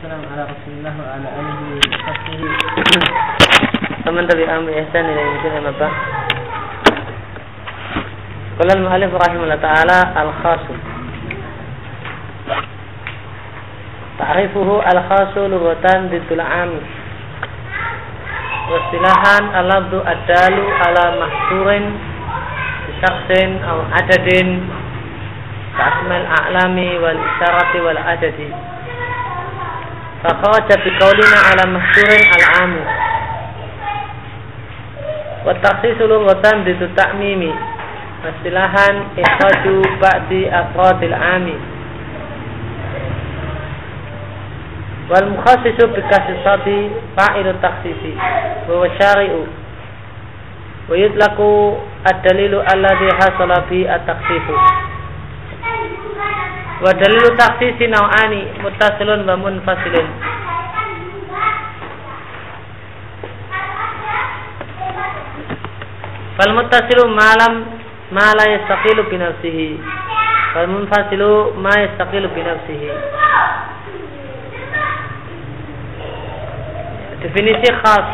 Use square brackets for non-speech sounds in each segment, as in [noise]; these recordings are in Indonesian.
والسلام على رسول الله وعلى آله وصحبه فمن تبعهم بإحسان إلى يوم الدين أما بعد قال المؤلف رحمه الله تعالى الخاص تعرفه الخاص لغة ضد العام واصطلاحا اللفظ الدال على محصور بشخص أو عدد كأسماء الأعلام والإشارة والعدد Fakhaja biqaulina ala mahsurin al-amu. Wa takhsisu lughatan bi ta'mimi. Istilahan ikhaju ba'di afradil ami. Wal mukhassisu bi kasisati fa'ilu takhsisi wa syari'u. Wa yutlaku ad-dalilu. Wa dalilu taksisi naw'ani muttasilun wa munfasilun. Fal muttasilu malam ma la yastaqilu bi nafsihi. Fal munfasilu ma yastaqilu bi. Definisi khas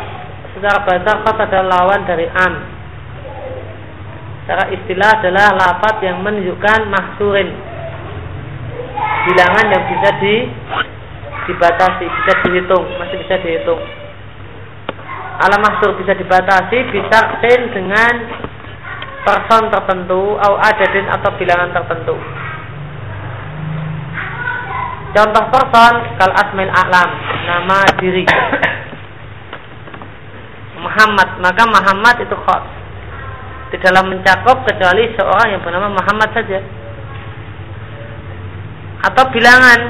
secara bahasa khas adalah lawan dari an. Secara istilah adalah lapat yang menunjukkan mahsurin Bilangan yang bisa di dibatasi, bisa dihitung, masih bisa dihitung. Alam mahsur bisa dibatasi, bisa sin dengan person tertentu, atau adadin atau bilangan tertentu. Contoh person kal asmail a'lam, nama diri. [coughs] Muhammad maka Muhammad itu khas tidaklah mencakup kecuali seorang yang bernama Muhammad saja atau bilangan.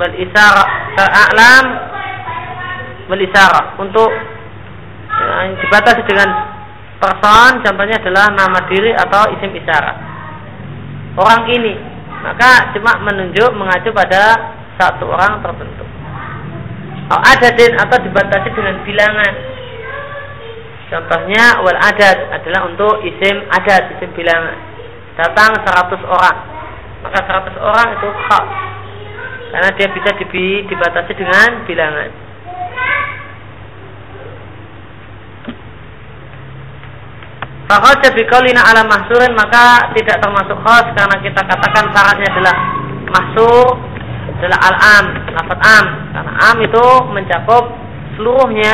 Wal isara alam. Wal isara. Untuk ya, dibatasi dengan person contohnya adalah nama diri atau isim isyarat orang ini maka cuma menunjuk mengacu pada satu orang tertentu. Atau adadin atau dibatasi dengan bilangan. Contohnya wal adat adalah untuk isim adat, isim bilangan. Datang 100 orang. Maka 100 orang itu khas. Karena dia bisa dibatasi dengan bilangan. Fakhoja biqaulina ala mahsurin maka tidak termasuk khas karena kita katakan syaratnya adalah mahsur adalah al-am, lafaz am. Karena am itu mencakup seluruhnya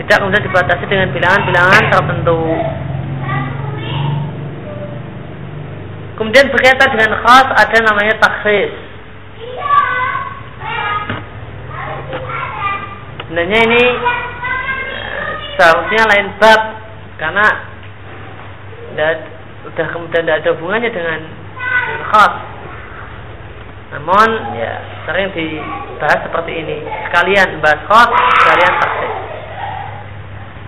tidak kemudian dibatasi dengan bilangan-bilangan tertentu. Kemudian berkaitan dengan khas ada namanya taksis. Sebenarnya ini eh, seharusnya lain bab karena sudah kemudian tidak ada hubungannya dengan, dengan khas. Namun ya sering dibahas seperti ini. Sekalian bahas khas, sekalian taksis.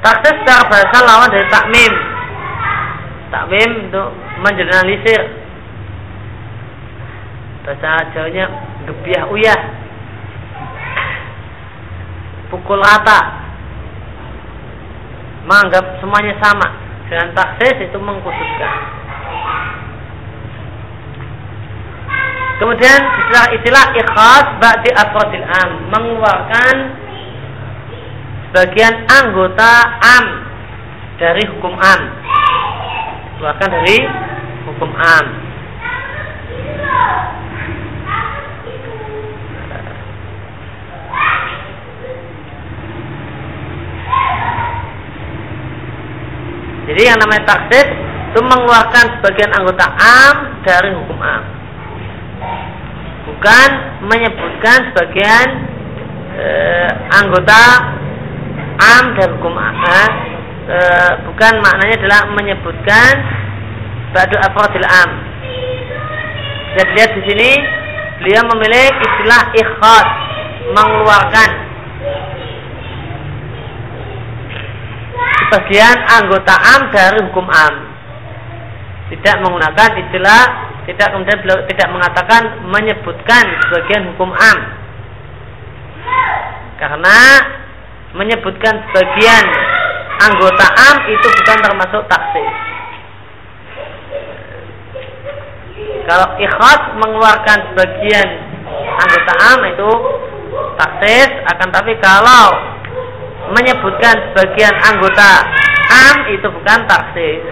Taksis secara bahasa lawan dari takmim. Takmim untuk menjelaskan Bahasa Jawanya gebiah uyah. Pukul rata. Menganggap semuanya sama. Dengan taksis itu mengkhususkan. Kemudian istilah istilah ikhlas ba'di afrodil am mengeluarkan sebagian anggota am dari hukum am keluarkan dari am jadi yang namanya taksis itu mengeluarkan sebagian anggota am dari hukum am. Bukan menyebutkan sebagian eh, anggota am dan hukum am. E, bukan maknanya adalah menyebutkan badu afrodil am. Jadi lihat di sini beliau memilih istilah ikhlas mengeluarkan sebagian anggota am dari hukum am. Tidak menggunakan istilah tidak kemudian beliau tidak mengatakan menyebutkan sebagian hukum am karena menyebutkan sebagian anggota am itu bukan termasuk taksis. Kalau ikhlas mengeluarkan sebagian anggota am itu taksis akan tapi kalau menyebutkan sebagian anggota am itu bukan taksis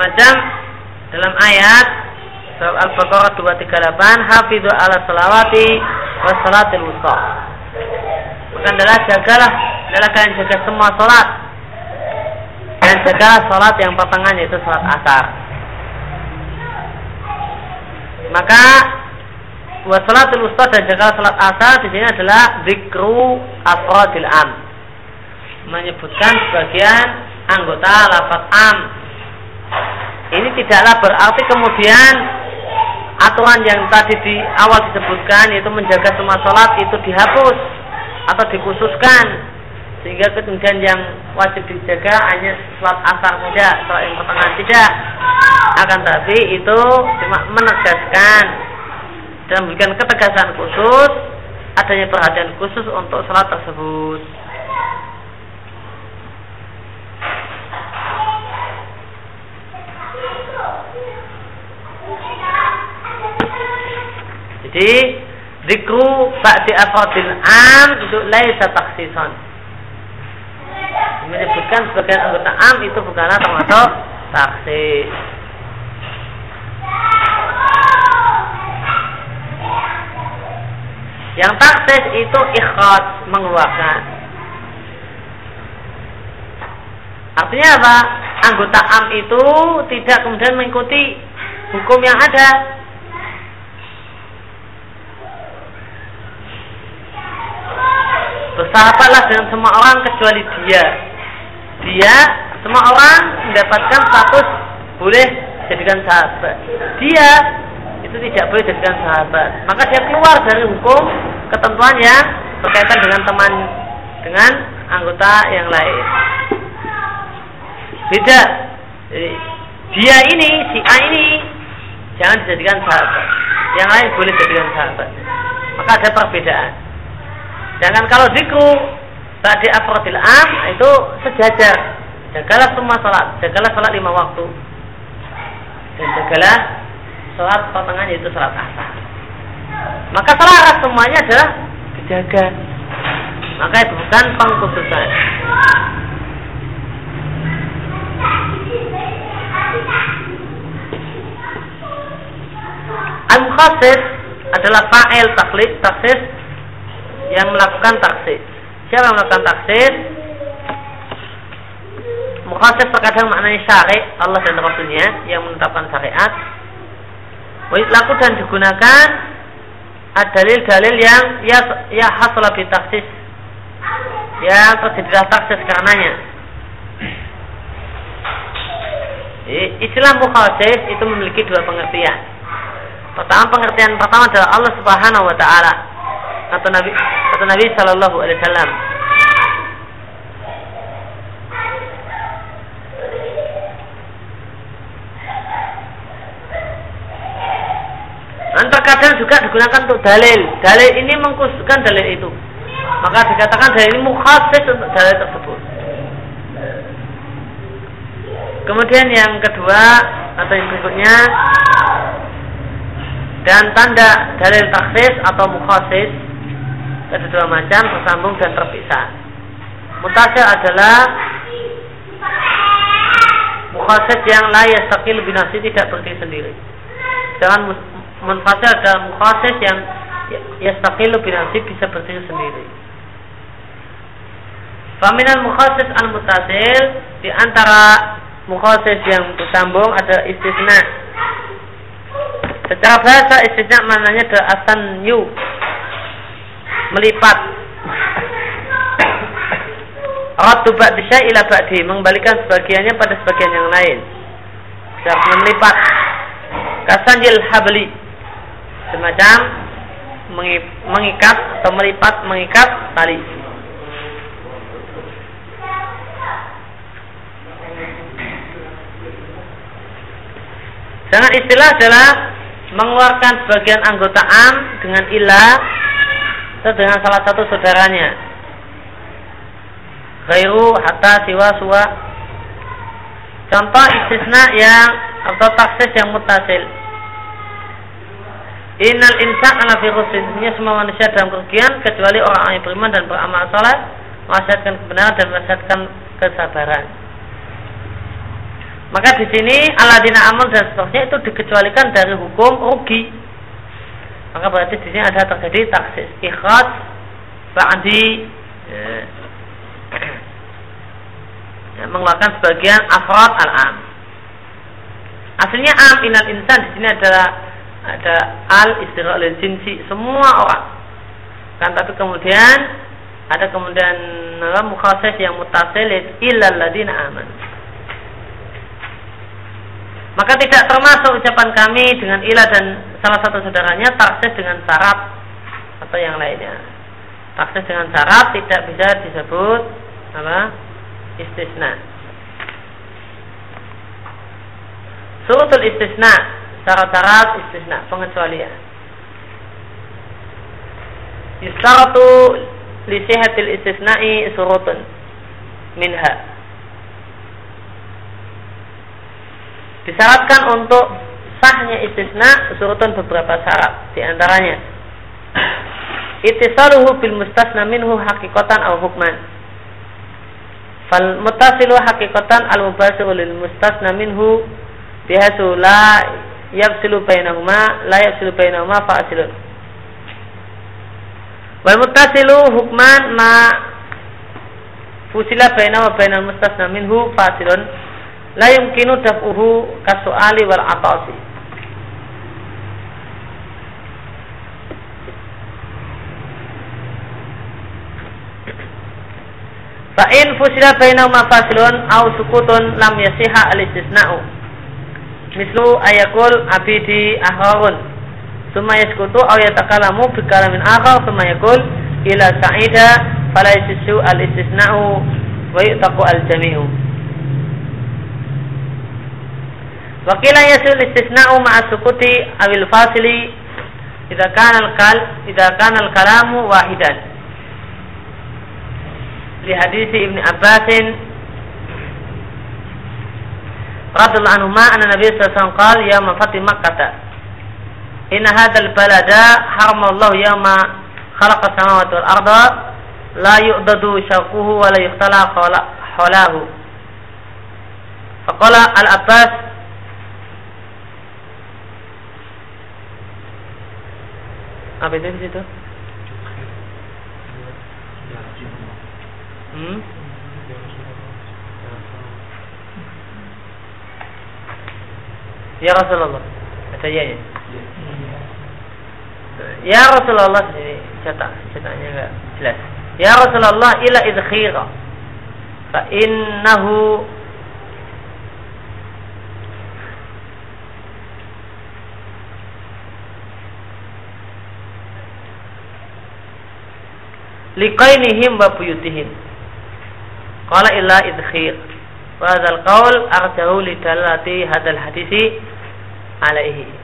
semacam dalam ayat surat Al-Baqarah 238 hafidhu ala salawati wa salatil wusta. Maka adalah jagalah adalah kalian jaga semua salat. Dan jaga salat yang pertengahan yaitu salat asar. Maka wa salatul wusta dan jaga salat asar di sini adalah zikru afradil am. Menyebutkan sebagian anggota lafaz am ini tidaklah berarti kemudian aturan yang tadi di awal disebutkan yaitu menjaga semua sholat itu dihapus atau dikhususkan sehingga kemudian yang wajib dijaga hanya sholat asar saja, sholat yang pertengahan tidak. Akan tapi itu cuma menegaskan dan memberikan ketegasan khusus adanya perhatian khusus untuk sholat tersebut. Jadi zikru ba'di afradil am itu laisa taksison. Menyebutkan sebagian anggota am itu bukanlah termasuk taksis. Yang taksis itu ikhraj mengeluarkan. Artinya apa? Anggota am itu tidak kemudian mengikuti hukum yang ada bersahabatlah dengan semua orang kecuali dia. Dia semua orang mendapatkan status boleh jadikan sahabat. Dia itu tidak boleh jadikan sahabat. Maka dia keluar dari hukum ketentuan yang berkaitan dengan teman dengan anggota yang lain. Beda. Jadi, dia ini, si A ini jangan dijadikan sahabat. Yang lain boleh dijadikan sahabat. Maka ada perbedaan. Jangan kalau zikru tadi afrodil am itu sejajar. Jagalah semua salat, jagalah salat lima waktu. Dan jagalah salat pertengahan yaitu salat asar. Maka selaras semuanya adalah dijaga. Maka itu bukan pengkhususan. Al-Khasis adalah fa'il taklid, taksis yang melakukan taksis. Siapa yang melakukan taksis? Mukhasis terkadang maknanya syari Allah dan Rasulnya yang menetapkan syariat. Laku dan digunakan dalil-dalil yang ya ya hasil lebih taksis ya terjadilah taksis karenanya. Istilah mukhasis itu memiliki dua pengertian. Pertama pengertian pertama adalah Allah Subhanahu wa taala atau Nabi atau Nabi Shallallahu Alaihi Wasallam. Dan terkadang juga digunakan untuk dalil. Dalil ini mengkhususkan dalil itu. Maka dikatakan dalil ini mukhasis untuk dalil tersebut. Kemudian yang kedua atau yang berikutnya dan tanda dalil taksis atau mukhasis ada dua macam bersambung dan terpisah. Mutasil adalah mukhasis yang layak sakil binasi tidak berdiri sendiri. Sedangkan munfasil adalah mukhasis yang yastaqilu binasi bisa berdiri sendiri. Faminan mukhasis al mutasil di antara mukhasis yang bersambung ada istisna. Secara bahasa istisna maknanya adalah asan yu melipat. Ratu ba'di ila ba'di Mengembalikan sebagiannya pada sebagian yang lain. Secara melipat. Kasanjil habli. Semacam mengikat atau melipat mengikat tali. Dengan istilah adalah mengeluarkan sebagian anggota am dengan ilah atau dengan salah satu saudaranya. Ghairu hatta siwa suwa. Contoh istisna yang atau taksis yang mutasil. Innal insan ala fi semua manusia dalam kerugian kecuali orang yang beriman dan beramal saleh, mewasiatkan kebenaran dan mewasiatkan kesabaran. Maka di sini aladina amal dan seterusnya itu dikecualikan dari hukum rugi. Maka berarti di sini ada terjadi taksis ikhraj ba'di ya, ya, mengeluarkan sebagian afrod al-am. Aslinya am inal insan di sini adalah ada al istilah oleh jinsi semua orang. Kan tapi kemudian ada kemudian mukhasis yang mutasil ilal ladina aman. Maka tidak termasuk ucapan kami dengan ilah dan salah satu saudaranya taksis dengan syarat atau yang lainnya. Taksis dengan syarat tidak bisa disebut apa? Istisna. Surutul istisna, syarat-syarat istisna, pengecualian. Yustaratu li sihatil istisna'i surutun minha Disyaratkan untuk sahnya istisna surutun beberapa syarat di antaranya. Ittisaluhu bil mustasna minhu hakikatan aw hukman. Fal mutasilu hakikatan al mubasiru lil mustasna minhu bihasu la yafsilu bainahuma la yafsilu bainahuma fasilun wal mutasilu hukman ma fusila bainahu wa bainal mustasna minhu fasilun la yumkinu daf'uhu kasu'ali wal atasi Fa in fusila bainahuma faslun aw sukutun lam yasiha al-istisna'u. Mislu ayakul abidi ahwarun. Summa yaskutu aw yatakalamu bi kalamin akhar summa yakul ila sa'ida fala yasisu al-istisna'u wa yu'taqu al-jami'u. Wakila yasul istisna'u ma'a sukuti awil fasili idza kana al-kal idza kana al-kalamu wahidan. Li hadisi Ibnu Abbasin radhiyallahu anhu ma anna Nabi sallallahu alaihi wasallam qala Makkah Inna hadzal balada harama Allah yawma khalaqa samawati wal arda la yu'dadu syaquhu wa la yuqtala hawlahu. Faqala Al-Abbas Apa itu di situ? Hmm? Ya Rasulullah. Ada ya Rasulullah ini cetak cetaknya enggak jelas. Ya Rasulullah ila idkhira. Fa innahu liqainihim wa buyutihim qala illa idkhir wa hadzal qaul arjahu li dalati hadzal hadisi alaihi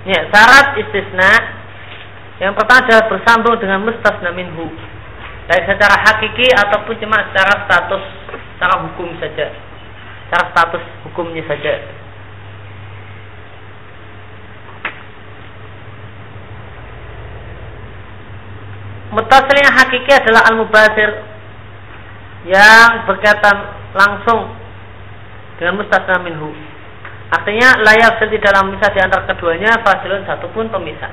Ya, syarat istisna yang pertama adalah bersambung dengan mustasna minhu. Baik secara hakiki ataupun cuma secara status, secara hukum saja secara status hukumnya saja. Mutasil yang hakiki adalah al-mubasir yang berkaitan langsung dengan mustasna minhu. Artinya layak di dalam misal di antara keduanya fasilun satu pun pemisah.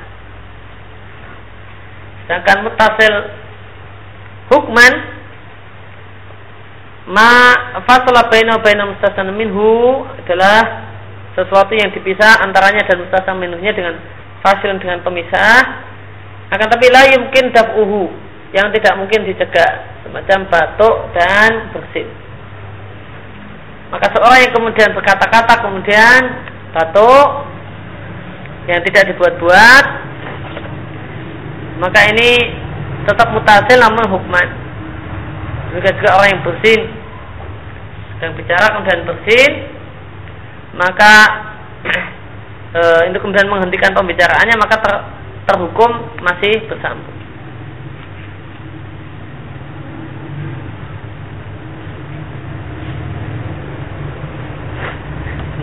Sedangkan mutasil hukman ma fasala baina baina mustasna minhu adalah sesuatu yang dipisah antaranya dan mustasna minhunya dengan fasil dengan pemisah akan tapi la yumkin dab'uhu yang tidak mungkin dicegah. Semacam batuk dan bersin maka seorang yang kemudian berkata-kata kemudian batuk yang tidak dibuat-buat maka ini tetap mutasil namun hukman. Demikian juga orang yang bersin sedang bicara kemudian bersin maka [clears throat] e, itu kemudian menghentikan pembicaraannya maka ter, terhukum masih bersambung.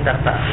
Bentar tak.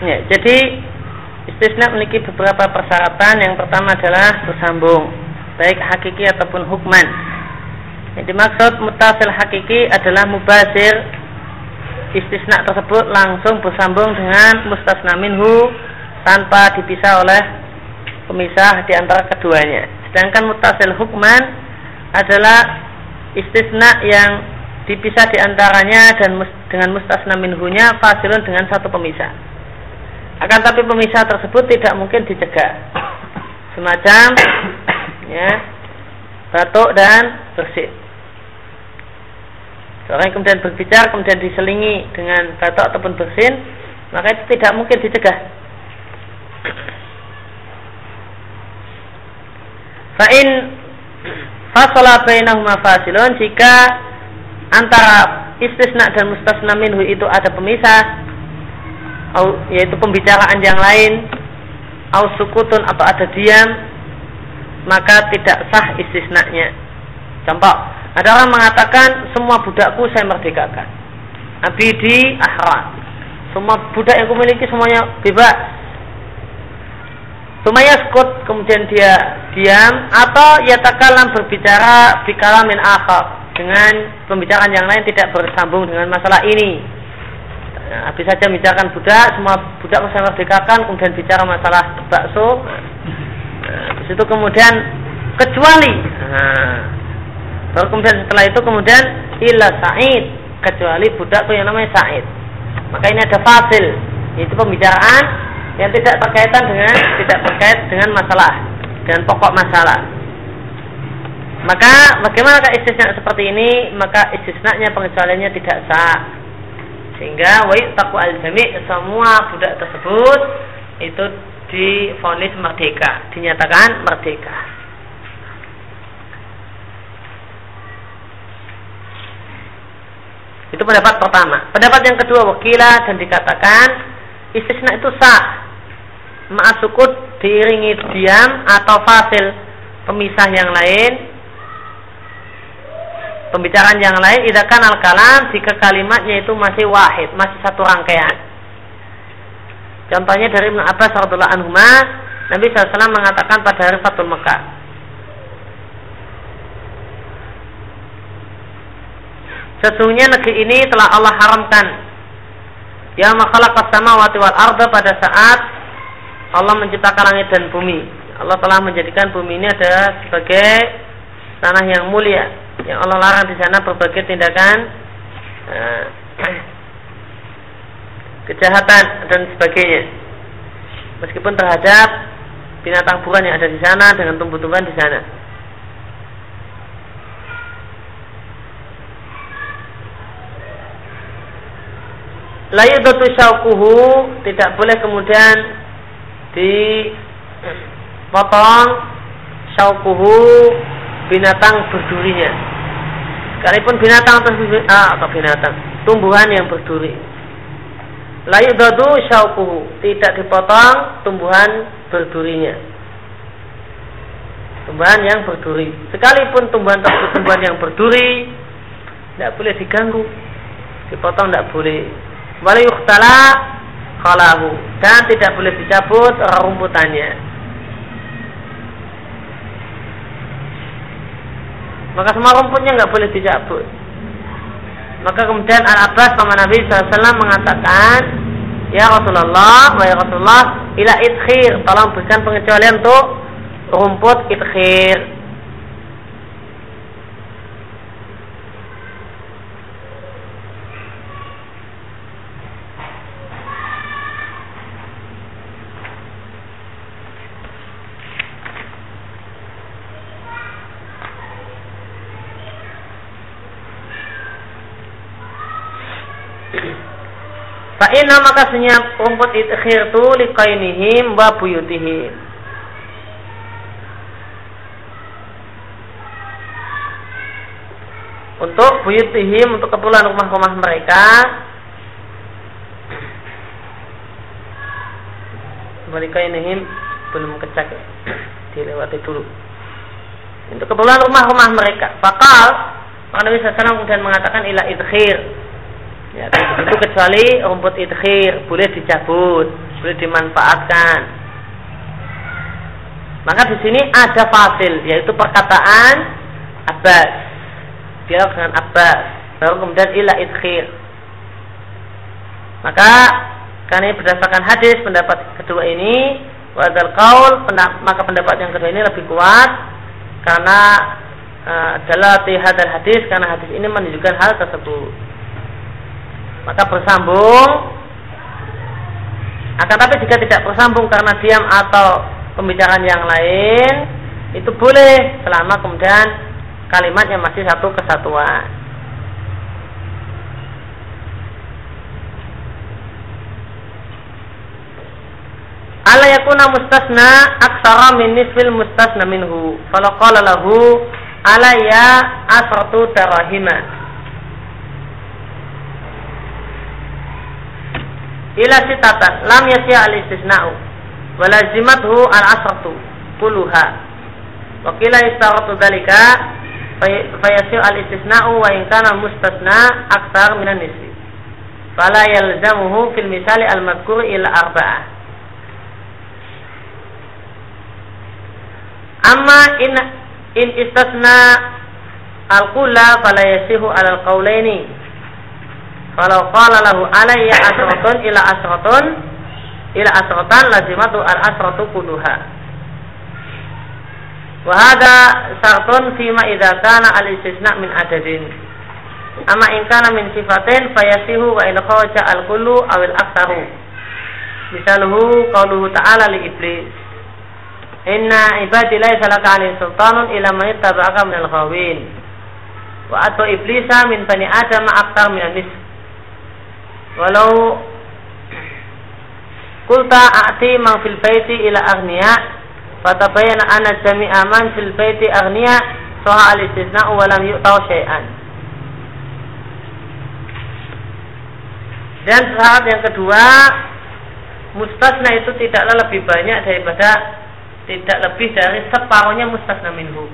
Ya, jadi istisna memiliki beberapa persyaratan. Yang pertama adalah bersambung, baik hakiki ataupun hukman. Yang dimaksud mutasil hakiki adalah mubazir istisna tersebut langsung bersambung dengan mustasna minhu tanpa dipisah oleh pemisah di antara keduanya. Sedangkan mutasil hukman adalah istisna yang dipisah di antaranya dan dengan mustasna minhunya fasilun dengan satu pemisah. Akan tapi pemisah tersebut tidak mungkin dicegah. Semacam [coughs] ya batuk dan bersin. Seorang yang kemudian berbicara kemudian diselingi dengan batuk ataupun bersin, maka itu tidak mungkin dicegah. Fa'in fasola bainahuma fasilun jika antara istisna dan mustasna minhu itu ada pemisah yaitu pembicaraan yang lain. Au sukutun atau ada diam maka tidak sah istisnanya. Contoh ada orang mengatakan semua budakku saya merdekakan. Abidi ahra semua budak yang kumiliki semuanya bebas. Sumaya skut kemudian dia diam atau ia takalam berbicara bikalamin akhar. Dengan pembicaraan yang lain tidak bersambung dengan masalah ini Nah, habis saja bicarakan budak, semua budak saya merdekakan, kemudian bicara masalah bakso. Nah, itu kemudian kecuali, nah, kemudian setelah itu kemudian ila Said, kecuali budakku yang namanya Said. Maka ini ada fasil, yaitu pembicaraan yang tidak berkaitan dengan tidak terkait dengan masalah, dengan pokok masalah. Maka bagaimana istisna seperti ini? Maka istisnanya pengecualiannya tidak sah sehingga wa taku al semua budak tersebut itu difonis merdeka, dinyatakan merdeka. Itu pendapat pertama. Pendapat yang kedua wakila dan dikatakan istisna itu sah. Ma'asukut diiringi diam atau fasil pemisah yang lain pembicaraan yang lain idakan al kalam jika kalimatnya itu masih wahid, masih satu rangkaian. Contohnya dari Ibnu Abbas radhiyallahu anhu Nabi SAW mengatakan pada hari Fatul Mekah. Sesungguhnya negeri ini telah Allah haramkan. Ya makhluk samawati wal arda pada saat Allah menciptakan langit dan bumi. Allah telah menjadikan bumi ini adalah sebagai tanah yang mulia yang Allah larang di sana berbagai tindakan uh, [clears throat] kejahatan dan sebagainya. Meskipun terhadap binatang buruan yang ada di sana dengan tumbuh-tumbuhan di sana. Layu dotu syaukuhu tidak boleh kemudian dipotong [clears throat] syaukuhu binatang berdurinya Sekalipun binatang atau, ah, atau binatang, tumbuhan yang berduri. Layu dadu syaukuhu, tidak dipotong tumbuhan berdurinya. Tumbuhan yang berduri. Sekalipun tumbuhan tersebut tumbuhan yang berduri, tidak boleh diganggu. Dipotong tidak boleh. Wala yuktala khalahu dan tidak boleh dicabut rumputannya. Maka semua rumputnya nggak boleh dicabut. Maka kemudian Al Abbas sama Nabi SAW mengatakan, Ya Rasulullah, wa ya Rasulullah, ila idkhir, tolong berikan pengecualian untuk rumput idkhir. Fa'inna maka senyap rumput idkhir tu liqainihim wa buyutihim. Untuk buyutihim, untuk keperluan rumah-rumah mereka Walikainihim belum kecak ya. dilewati dulu untuk keperluan rumah-rumah mereka maka Nabi SAW kemudian mengatakan ila idkhir Ya, itu kecuali rumput idkhir boleh dicabut, boleh dimanfaatkan. Maka di sini ada fasil yaitu perkataan Abbas. Dia dengan Abbas. Baru kemudian ila idkhir. Maka karena berdasarkan hadis pendapat kedua ini wadal kaul maka pendapat yang kedua ini lebih kuat karena uh, adalah hadal hadis karena hadis ini menunjukkan hal tersebut maka bersambung Akan tapi jika tidak bersambung karena diam atau pembicaraan yang lain, itu boleh selama kemudian kalimatnya masih satu kesatuan. Ala yakuna mustasna aksara min nisfil mustasna minhu. Kalau qala lahu ala ya asratu darahima. Ila sitatan lam yasya al istisna'u walazimathu al asratu kuluha wa qila istaratu dzalika fayasya al istisna'u wa in kana mustasna aktsar minan nisfi. Fala yalzamuhu fil misali al madhkur ila arba'ah amma in in istasna al kula fala yasihu al qawlaini kalau qala lahu alayya asratun ila asratun ila asratan lazimatu al asratu kulluha. Wa hadha syartun fima idza kana al istisna min adadin. Amma in kana min sifatin fayasihu wa in khawaja al kullu aw al. Misaluhu qauluhu ta'ala li iblis. Inna ibadi laysa laka alaihi sultanun ila man ittaba'aka minal ghawin. Wa atu iblisa min bani adam aktar min nisf walau kulta a'ti mang fil baiti ila aghniya fatabayyana anna jami'a man fil baiti aghniya soha al istisna wa lam yu'tau syai'an. Dan syarat yang kedua mustasna itu tidaklah lebih banyak daripada tidak lebih dari separuhnya mustasna minhu.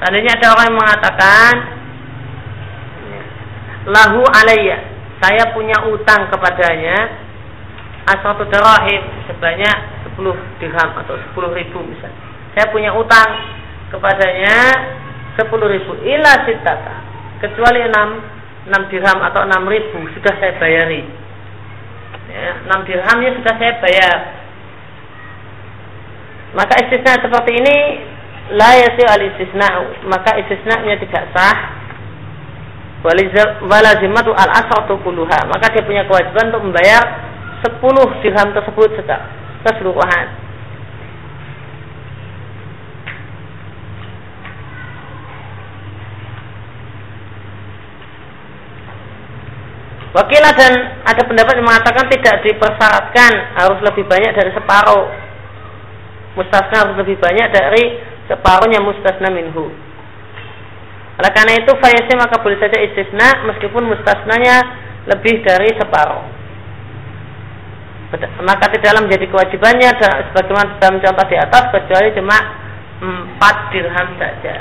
Seandainya ada orang yang mengatakan lahu alayya saya punya utang kepadanya asatu darahim sebanyak 10 dirham atau 10 ribu misalnya. Saya punya utang kepadanya 10 ribu ila sitata kecuali 6 6 dirham atau 6 ribu sudah saya bayari. Ya, 6 dirhamnya sudah saya bayar. Maka istisna seperti ini la yasi al istisna maka istisna-nya tidak sah walazimatu al asratu kulluha maka dia punya kewajiban untuk membayar 10 dirham tersebut secara keseluruhan Wakilah dan ada pendapat yang mengatakan tidak dipersyaratkan harus lebih banyak dari separuh. Mustasna harus lebih banyak dari separuhnya mustasna minhu. Oleh karena itu fayasi maka boleh saja istisna meskipun mustasnanya lebih dari separuh. Maka tidaklah menjadi kewajibannya sebagaimana dalam contoh di atas kecuali cuma empat dirham saja.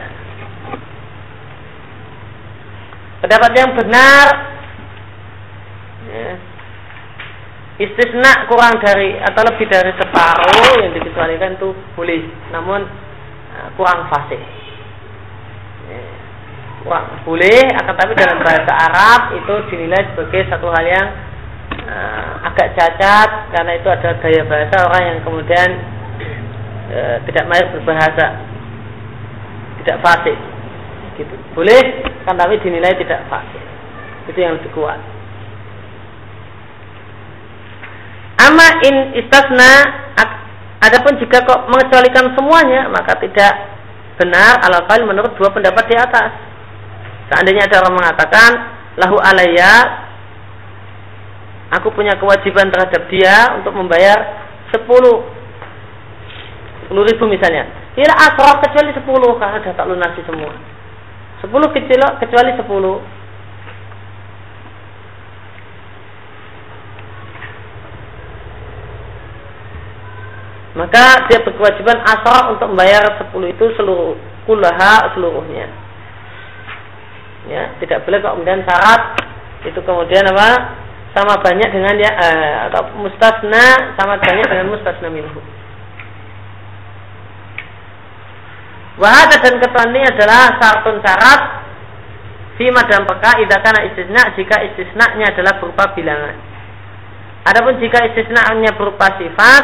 Pendapat yang benar ya, istisna kurang dari atau lebih dari separuh yang dikecualikan itu boleh, namun eh, kurang fasih. Wah, boleh, akan tapi dalam bahasa Arab itu dinilai sebagai satu hal yang uh, agak cacat karena itu ada gaya bahasa orang yang kemudian uh, tidak mahir berbahasa, tidak fasih. Gitu. Boleh, kan tapi dinilai tidak fasih. Itu yang lebih kuat. Ama in istasna Adapun jika kok mengecualikan semuanya maka tidak benar alal menurut dua pendapat di atas. Seandainya ada orang mengatakan lahu alayya aku punya kewajiban terhadap dia untuk membayar 10 10 ribu misalnya. Ila asraf kecuali 10 karena sudah tak lunasi semua. 10 kecil kecuali 10. Maka dia berkewajiban asraf untuk membayar 10 itu seluruh kulaha seluruhnya ya tidak boleh kok kemudian syarat itu kemudian apa sama banyak dengan ya eh, atau mustasna sama banyak dengan mustasna minhu Wahada dan ketuan ini adalah syaratun syarat Fima dan peka idakana istisna jika istisna-nya adalah berupa bilangan. Adapun jika istisna-nya berupa sifat,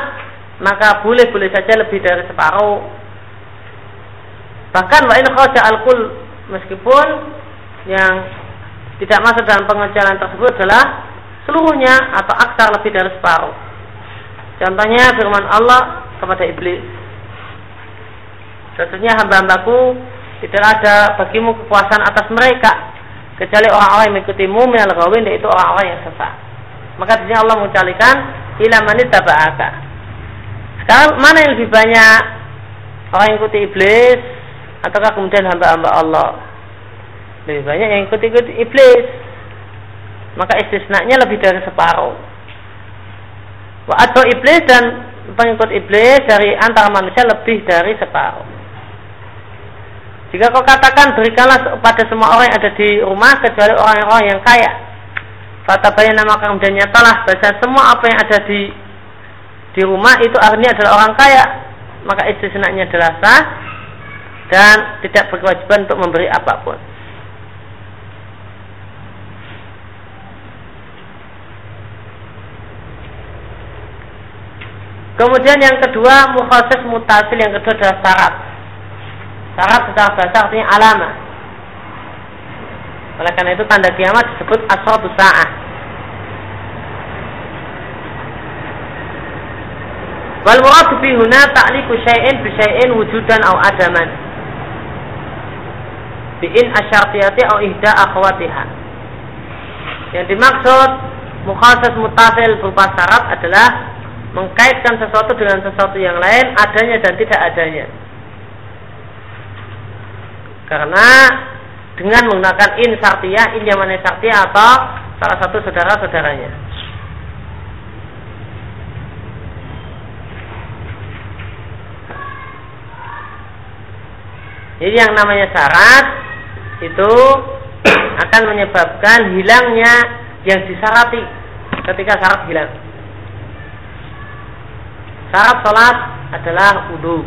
maka boleh-boleh saja lebih dari separuh. Bahkan wa in al-kul meskipun yang tidak masuk dalam pengecualian tersebut adalah seluruhnya atau aksar lebih dari separuh. Contohnya firman Allah kepada iblis. Sesungguhnya hamba-hambaku tidak ada bagimu kekuasaan atas mereka kecuali orang-orang yang mengikutimu minal ghawin yaitu orang-orang yang sesat. Maka di sini Allah mengucapkan ila manit taba'aka. Sekarang mana yang lebih banyak orang yang ikuti iblis ataukah kemudian hamba-hamba Allah? Lebih banyak yang ikuti-ikuti iblis. Maka istisnanya lebih dari separuh. Atau iblis dan pengikut iblis dari antara manusia lebih dari separuh. Jika kau katakan berikanlah pada semua orang yang ada di rumah kecuali orang-orang yang kaya. Fatabayana maka kemudian nyatalah bahwa semua apa yang ada di di rumah itu artinya adalah orang kaya. Maka istisnanya adalah sah dan tidak berkewajiban untuk memberi apa pun. Kemudian yang kedua mukhasis mutasil yang kedua adalah syarat. Syarat secara bahasa artinya alama. Oleh karena itu tanda kiamat disebut asratu sa'ah. Wal murad fi huna ta'liqu syai'in bi syai'in wujudan aw adaman. Bi in asyartiyati aw ihda akhwatiha. Yang dimaksud mukhasis mutasil berupa syarat adalah mengkaitkan sesuatu dengan sesuatu yang lain adanya dan tidak adanya. Karena dengan menggunakan in sartiyah, in yang mana sartiyah atau salah satu saudara-saudaranya. Jadi yang namanya syarat itu akan menyebabkan hilangnya yang disarati ketika syarat hilang. Syarat sholat adalah wudhu.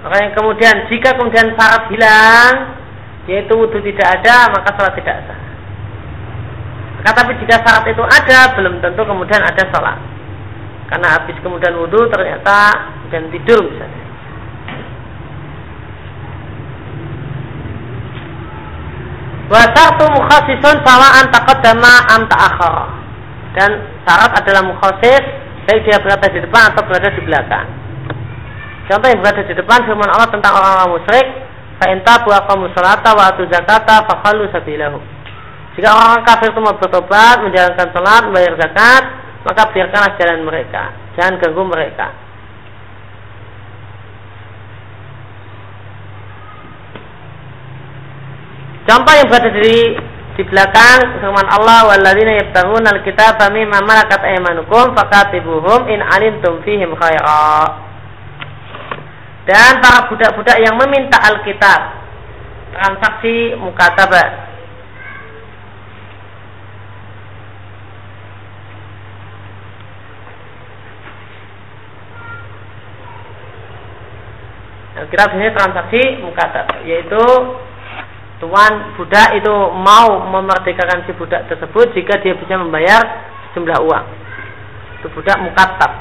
Maka yang kemudian jika kemudian syarat hilang yaitu wudhu tidak ada maka sholat tidak sah. Maka tapi jika syarat itu ada belum tentu kemudian ada sholat. Karena habis kemudian wudhu ternyata dan tidur misalnya. Wasatu mukhasisun sawa'an taqaddama am ta'akhara. Dan syarat adalah mukhasis baik dia berada di depan atau berada di belakang. Contoh yang berada di depan firman Allah tentang orang-orang musyrik, fa in tabu aqamu salata wa atu zakata fa khallu sabilahu. Jika orang kafir itu mau bertobat, menjalankan salat, membayar zakat, maka biarkanlah jalan mereka, jangan ganggu mereka. Contoh yang berada di di belakang firman Allah walladzina yabtaghuna alkitaba mimma malakat aymanukum fakatibuhum in alimtum fihim khaira dan para budak-budak yang meminta Alkitab transaksi mukatabat. Alkitab ini transaksi mukatab yaitu tuan budak itu mau memerdekakan si budak tersebut jika dia bisa membayar sejumlah uang. Itu budak mukatab.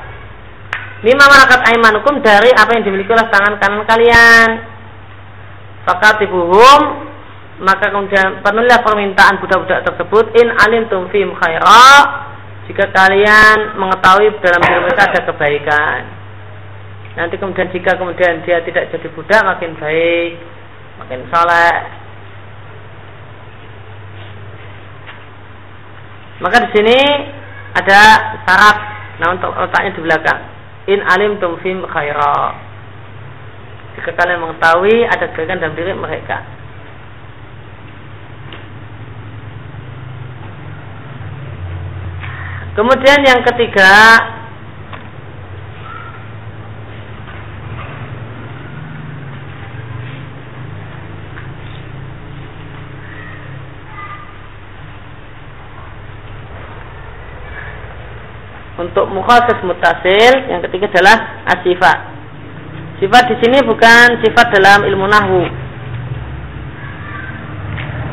Mima malakat aimanukum dari apa yang dimiliki oleh tangan kanan kalian. Fakatibuhum maka kemudian penuhlah permintaan budak-budak tersebut in alim tumfim khaira jika kalian mengetahui dalam diri mereka ada kebaikan. Nanti kemudian jika kemudian dia tidak jadi budak makin baik, makin saleh. Maka di sini ada syarat, nah untuk letaknya di belakang. In alim tumfim khaira. Jika kalian mengetahui ada kebaikan dalam diri mereka. Kemudian yang ketiga untuk mukhasis mutasil yang ketiga adalah asifat sifat di sini bukan sifat dalam ilmu nahwu.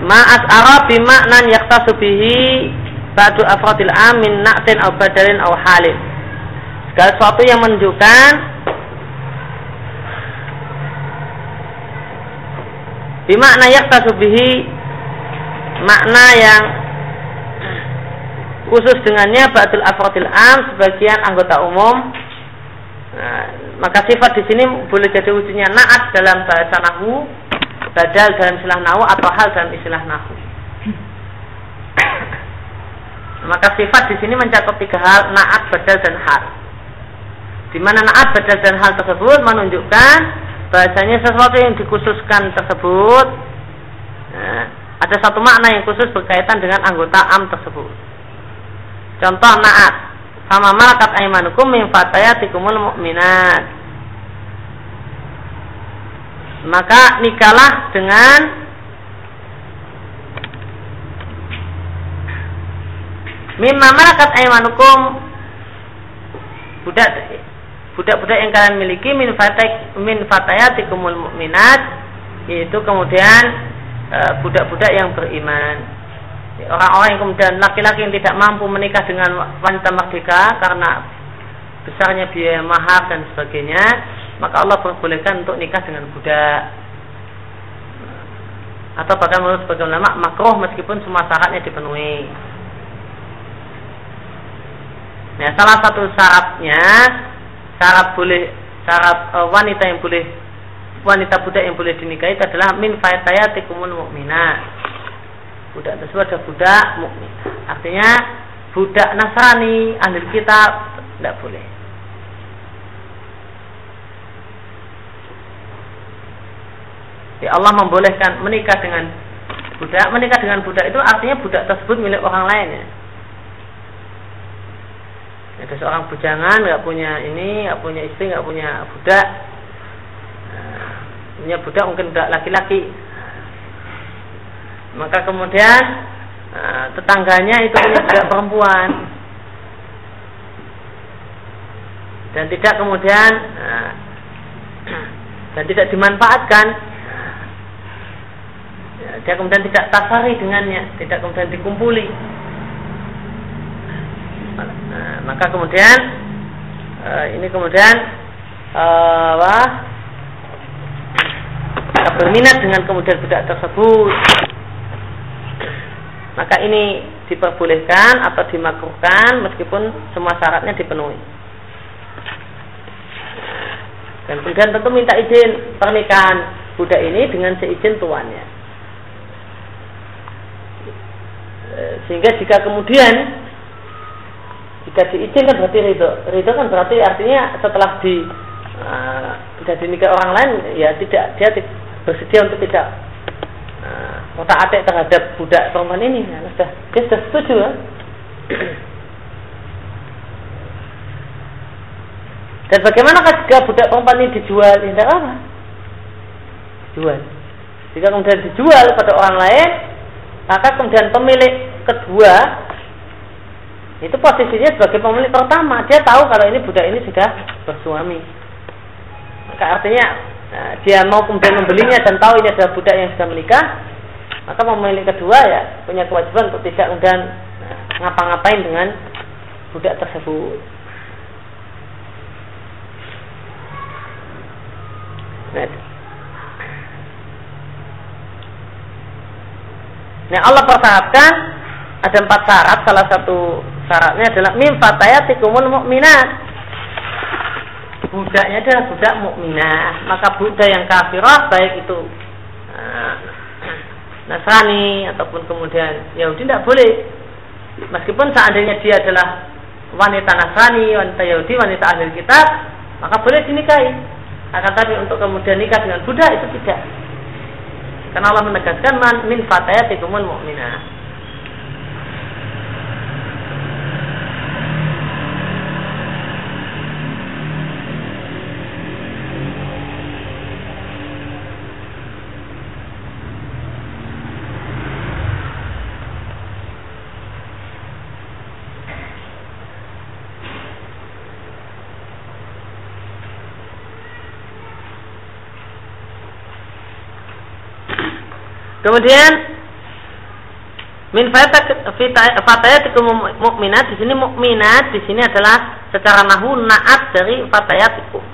Ma'as arab bimaknan yaktasu bihi ba'du afradil amin na'tin au badalin au halin. Segala sesuatu yang menunjukkan bimakna yaktasu bihi makna yang khusus dengannya ba'dul afrodil am sebagian anggota umum. Nah, maka sifat di sini boleh jadi wujudnya naat dalam bahasa nahu badal dalam istilah nahu atau hal dalam istilah nahu. [coughs] Maka sifat di sini mencakup tiga hal naat badal dan hal. Di mana naat badal dan hal tersebut menunjukkan bahasanya sesuatu yang dikhususkan tersebut. Nah, ada satu makna yang khusus berkaitan dengan anggota am tersebut. Contoh naat. Sama malakat aimanukum min fatayatikumul mu'minat. Maka nikalah dengan mimma malakat aimanukum budak budak-budak yang kalian miliki min fatay min fatayatikumul yaitu kemudian Eh, budak-budak yang beriman. Orang-orang yang kemudian laki-laki yang tidak mampu menikah dengan wanita merdeka karena besarnya biaya mahar dan sebagainya, maka Allah perbolehkan untuk nikah dengan budak. Atau bahkan menurut sebagian ulama makruh meskipun semua syaratnya dipenuhi. Nah, salah satu syaratnya syarat boleh syarat uh, wanita yang boleh wanita budak yang boleh dinikahi adalah min kumul mu'minat. Budak tersebut ada budak mukmin. Artinya budak Nasrani, ahli kitab tidak boleh. Ya Allah membolehkan menikah dengan budak. Menikah dengan budak itu artinya budak tersebut milik orang lain ya. Ada seorang bujangan nggak punya ini, nggak punya istri, nggak punya budak, punya budak mungkin budak laki-laki maka kemudian eh, tetangganya itu [coughs] punya budak perempuan. Dan tidak kemudian eh, dan tidak dimanfaatkan. Ya, dia kemudian tidak tasari dengannya tidak kemudian dikumpuli. Nah, maka kemudian eh, ini kemudian uh, berminat dengan kemudian budak tersebut maka ini diperbolehkan atau dimakruhkan meskipun semua syaratnya dipenuhi. Dan kemudian tentu minta izin pernikahan budak ini dengan seizin tuannya. Sehingga jika kemudian jika diizinkan berarti ridho. Ridho kan berarti artinya setelah di uh, dinikah orang lain ya tidak dia bersedia untuk tidak uh, otak atik terhadap budak perempuan ini. Ya, sudah dia sudah setuju ya. dan bagaimana jika budak perempuan ini dijual? Ya tidak apa dijual. Jika kemudian dijual pada orang lain maka kemudian pemilik kedua itu posisinya sebagai pemilik pertama. Dia tahu kalau ini budak ini sudah bersuami. Maka artinya nah, dia mau kemudian membelinya dan tahu ini adalah budak yang sudah menikah, maka pemilik kedua ya punya kewajiban untuk tidak kemudian nah, ngapa-ngapain dengan budak tersebut. Nah, nah Allah persyaratkan ada empat syarat. Salah satu syaratnya adalah mim fatayatikumul mu'minat budaknya adalah budak mukminah maka budak yang kafirah baik itu uh, Nasrani ataupun kemudian Yahudi tidak boleh. Meskipun seandainya dia adalah wanita Nasrani, wanita Yahudi, wanita ahli kitab maka boleh dinikahi. Akan tapi untuk kemudian nikah dengan budak itu tidak. Karena Allah menegaskan man min fatayatikumul mu'minah Kemudian min fatayatikum mukminat di sini mukminat di sini adalah secara nahu naat dari fatayatikum.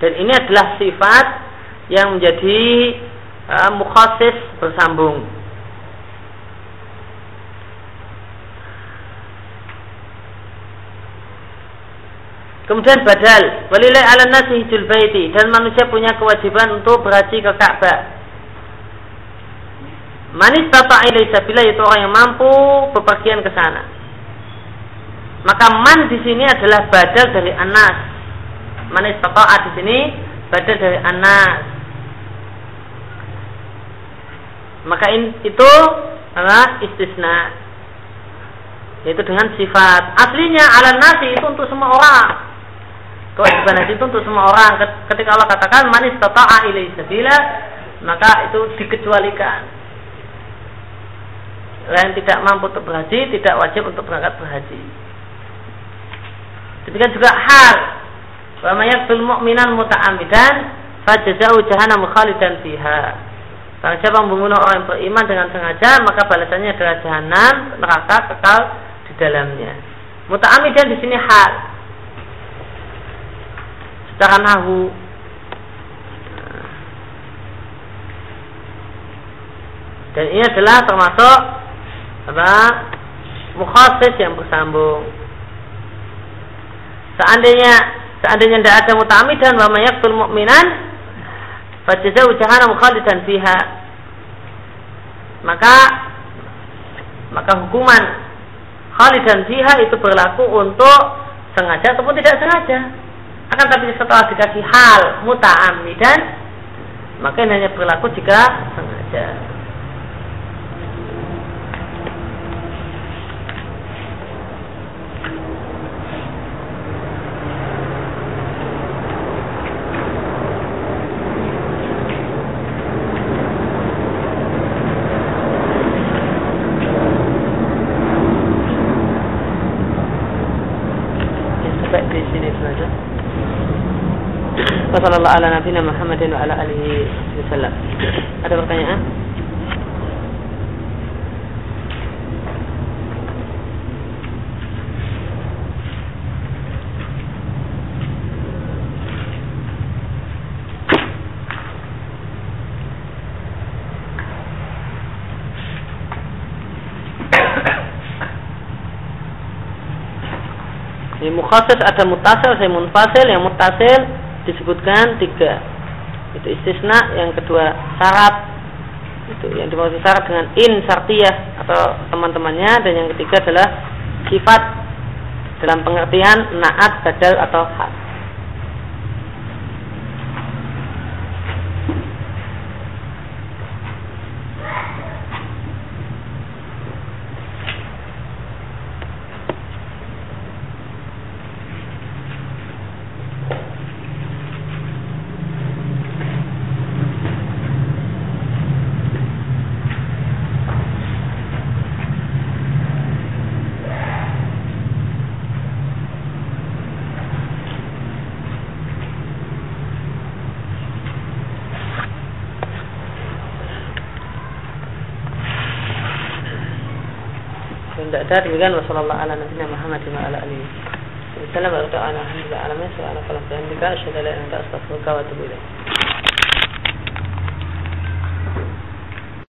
Dan ini adalah sifat yang menjadi uh, mukhasis bersambung. Kemudian badal, walilai ala nasi hijul baiti dan manusia punya kewajiban untuk berhaji ke Ka'bah. Manis tata ilai sabila itu orang yang mampu bepergian ke sana. Maka man di sini adalah badal dari anas. Manis tata di sini badal dari anas. Maka in, itu adalah istisna yaitu dengan sifat aslinya ala nasi itu untuk semua orang kewajiban haji itu untuk semua orang. Ketika Allah katakan manis tata'a ilai sabila, maka itu dikecualikan. Yang tidak mampu untuk berhaji tidak wajib untuk berangkat berhaji. Demikian juga hal wa mayaqtul mu'minan muta'ammidan fajazau jahannam khalidan fiha. Kalau siapa membunuh orang beriman dengan sengaja, maka balasannya adalah jahanam, neraka kekal di dalamnya. Muta'amidan di sini hal secara nahu dan ini adalah termasuk apa mukhasis yang bersambung. Seandainya seandainya tidak ada mutamidan wa mayaqtul mu'minan fajazau jahannam khalidan fiha. Maka maka hukuman khalidan fiha itu berlaku untuk sengaja ataupun tidak sengaja akan tapi setelah dikasih hal muta'amidan maka ini hanya berlaku jika sengaja. Wassalamualaikum ala nabiyina Muhammadin wa ala alihi wasallam. Ada pertanyaan? Mukhasis ada mutasil, saya munfasil, yang mutasil disebutkan tiga. Itu istisna yang kedua syarat. Itu yang dimaksud syarat dengan in sartiyah atau teman-temannya. Dan yang ketiga adalah sifat dalam pengertian naat badal atau hal kita demikian wasallallahu ala nabiyina Muhammad wa ala alihi wasallam wa ta'ala alhamdulillah alamin subhanaka allahumma wa bihamdika asyhadu an la ilaha illa anta astaghfiruka wa atubu ilaik